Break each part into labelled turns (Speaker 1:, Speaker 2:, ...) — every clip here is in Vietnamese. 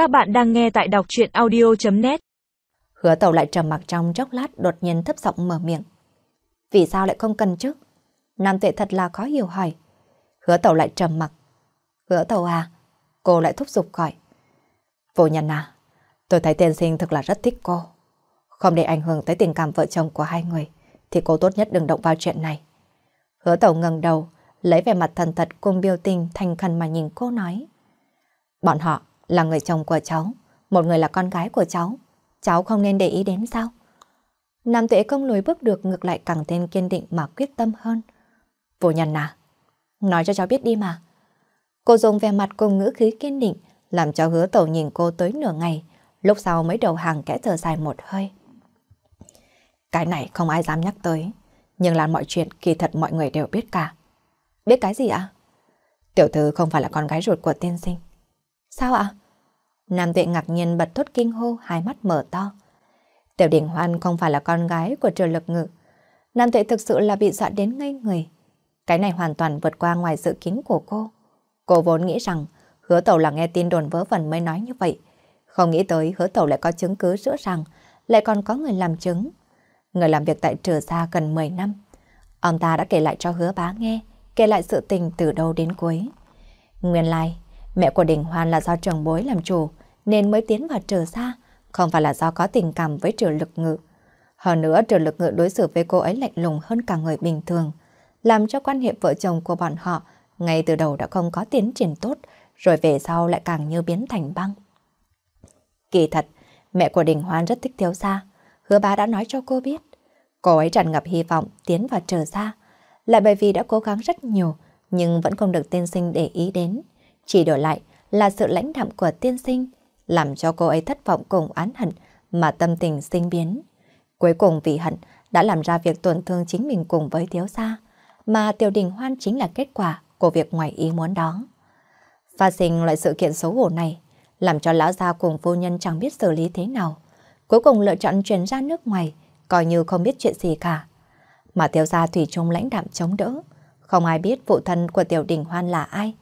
Speaker 1: Các bạn đang nghe tại đọc chuyện audio.net
Speaker 2: Hứa tàu lại trầm mặc trong chốc lát đột nhiên thấp giọng mở miệng. Vì sao lại không cần chứ? Nam tuệ thật là khó hiểu hỏi. Hứa tàu lại trầm mặc. Hứa tàu à? Cô lại thúc giục gọi. Vô nhân à? Tôi thấy tiên sinh thực là rất thích cô. Không để ảnh hưởng tới tình cảm vợ chồng của hai người, thì cô tốt nhất đừng động vào chuyện này. Hứa tàu ngẩng đầu, lấy vẻ mặt thần thật cùng biểu tình thành khẩn mà nhìn cô nói. Bọn họ là người chồng của cháu, một người là con gái của cháu. Cháu không nên để ý đến sao? Nam tuệ không lùi bước được ngược lại càng thêm kiên định mà quyết tâm hơn. Vô nhân à? Nói cho cháu biết đi mà. Cô dùng vẻ mặt cùng ngữ khí kiên định, làm cho hứa tẩu nhìn cô tới nửa ngày, lúc sau mới đầu hàng kẽ thở dài một hơi. Cái này không ai dám nhắc tới, nhưng là mọi chuyện kỳ thật mọi người đều biết cả. Biết cái gì ạ? Tiểu thư không phải là con gái ruột của tiên sinh. Sao ạ? Nam tuệ ngạc nhiên bật thốt kinh hô, hai mắt mở to. Tiểu đình hoan không phải là con gái của trường lực ngự. Nam tuệ thực sự là bị dọa đến ngây người. Cái này hoàn toàn vượt qua ngoài dự kiến của cô. Cô vốn nghĩ rằng hứa tẩu là nghe tin đồn vớ vẩn mới nói như vậy. Không nghĩ tới hứa tẩu lại có chứng cứ rõ ràng, lại còn có người làm chứng. Người làm việc tại trừ gia gần 10 năm. Ông ta đã kể lại cho hứa bá nghe, kể lại sự tình từ đầu đến cuối. Nguyên lai, like, mẹ của Đình Hoan là do trường bối làm chủ, nên mới tiến vào trừ xa, không phải là do có tình cảm với trừ lực ngự. Hơn nữa trừ lực ngự đối xử với cô ấy lạnh lùng hơn cả người bình thường, làm cho quan hệ vợ chồng của bọn họ ngay từ đầu đã không có tiến triển tốt, rồi về sau lại càng như biến thành băng. Kỳ thật, mẹ của Đình Hoan rất thích thiếu gia, hứa bá đã nói cho cô biết. Cô ấy tràn ngập hy vọng tiến vào trở ra, lại bởi vì đã cố gắng rất nhiều, nhưng vẫn không được tiên sinh để ý đến. Chỉ đổi lại là sự lãnh đạm của tiên sinh, làm cho cô ấy thất vọng cùng án hận mà tâm tình sinh biến. Cuối cùng vì hận đã làm ra việc tổn thương chính mình cùng với thiếu gia, mà tiểu đình hoan chính là kết quả của việc ngoài ý muốn đó. Phát sinh loại sự kiện xấu hổ này, làm cho lão gia cùng phu nhân chẳng biết xử lý thế nào. Cuối cùng lựa chọn chuyển ra nước ngoài, coi như không biết chuyện gì cả. Mà thiếu gia Thủy chung lãnh đạm chống đỡ. Không ai biết phụ thân của tiểu đình hoan là ai,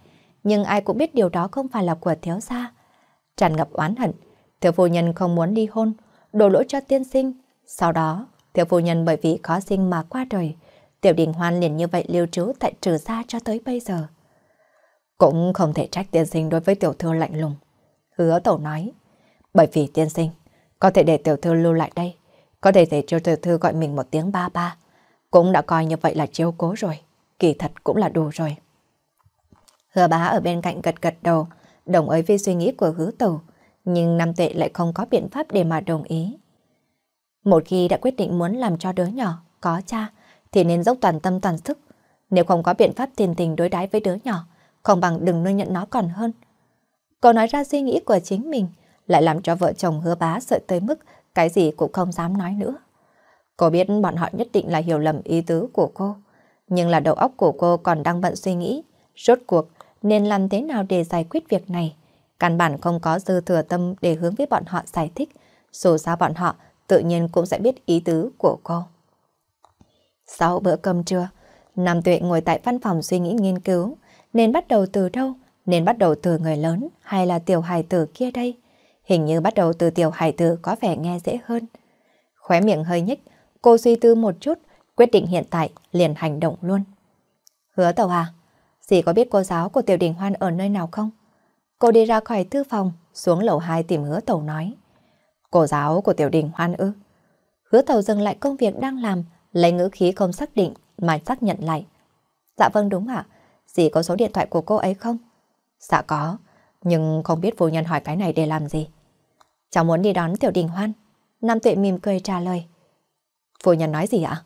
Speaker 2: nhưng ai cũng biết điều đó không phải là của thiếu gia. Tràn ngập oán hận, thiếu phu nhân không muốn ly hôn, đổ lỗi cho tiên sinh. Sau đó, thiếu phu nhân bởi vì khó sinh mà qua đời, tiểu đình hoan liền như vậy lưu trú tại trừ gia cho tới bây giờ. Cũng không thể trách tiên sinh đối với tiểu thư lạnh lùng. Hứa tổ nói, bởi vì tiên sinh, có thể để tiểu thư lưu lại đây, có thể để cho tiểu thư gọi mình một tiếng ba ba, cũng đã coi như vậy là chiếu cố rồi, kỳ thật cũng là đủ rồi. Hứa bá ở bên cạnh gật gật đầu, đồng ý với suy nghĩ của hứa tổ, nhưng Nam Tuệ lại không có biện pháp để mà đồng ý. Một khi đã quyết định muốn làm cho đứa nhỏ có cha, thì nên dốc toàn tâm toàn sức. Nếu không có biện pháp tiền tình đối đãi với đứa nhỏ, không bằng đừng nuôi nhận nó còn hơn. Cô nói ra suy nghĩ của chính mình, lại làm cho vợ chồng hứa bá sợ tới mức cái gì cũng không dám nói nữa. Cô biết bọn họ nhất định là hiểu lầm ý tứ của cô, nhưng là đầu óc của cô còn đang bận suy nghĩ, rốt cuộc nên làm thế nào để giải quyết việc này. Căn bản không có dư thừa tâm để hướng với bọn họ giải thích, dù sao bọn họ tự nhiên cũng sẽ biết ý tứ của cô. Sau bữa cơm trưa, Nam Tuệ ngồi tại văn phòng suy nghĩ nghiên cứu, nên bắt đầu từ đâu, nên bắt đầu từ người lớn hay là tiểu hài tử kia đây? Hình như bắt đầu từ tiểu hài tử có vẻ nghe dễ hơn. Khóe miệng hơi nhích, cô suy tư một chút, quyết định hiện tại liền hành động luôn. Hứa tàu à, dì có biết cô giáo của tiểu đình hoan ở nơi nào không? Cô đi ra khỏi thư phòng, xuống lầu 2 tìm hứa tàu nói. Cô giáo của tiểu đình hoan ư? Hứa tàu dừng lại công việc đang làm, lấy ngữ khí không xác định mà xác nhận lại. Dạ vâng đúng ạ, dì có số điện thoại của cô ấy không? Dạ có, nhưng không biết phu nhân hỏi cái này để làm gì. Cháu muốn đi đón Tiểu Đình Hoan. Nam Tuệ mỉm cười trả lời. Phu nhân nói gì ạ?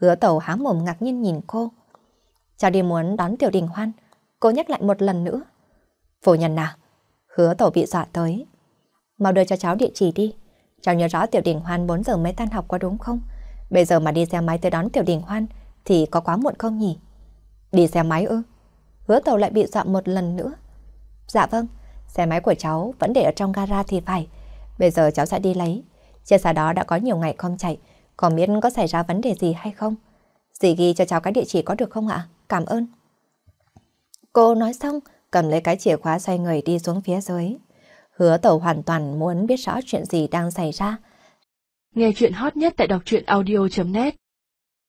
Speaker 2: Hứa tàu há mồm ngạc nhiên nhìn cô. Cháu đi muốn đón Tiểu Đình Hoan. Cô nhắc lại một lần nữa. Phu nhân nào? Hứa tàu bị dọa tới. Mau đưa cho cháu địa chỉ đi. Cháu nhớ rõ Tiểu Đình Hoan 4 giờ mới tan học có đúng không? Bây giờ mà đi xe máy tới đón Tiểu Đình Hoan thì có quá muộn không nhỉ? Đi xe máy ư? Hứa tàu lại bị dọa một lần nữa. Dạ vâng, xe máy của cháu vẫn để ở trong gara thì phải. Bây giờ cháu sẽ đi lấy. Chiếc xe đó đã có nhiều ngày không chạy, còn biết có xảy ra vấn đề gì hay không? Dì ghi cho cháu cái địa chỉ có được không ạ? Cảm ơn. Cô nói xong, cầm lấy cái chìa khóa xoay người đi xuống phía dưới. Hứa tẩu hoàn toàn muốn biết rõ chuyện gì đang xảy ra.
Speaker 1: Nghe chuyện hot nhất tại đọc truyện audio.net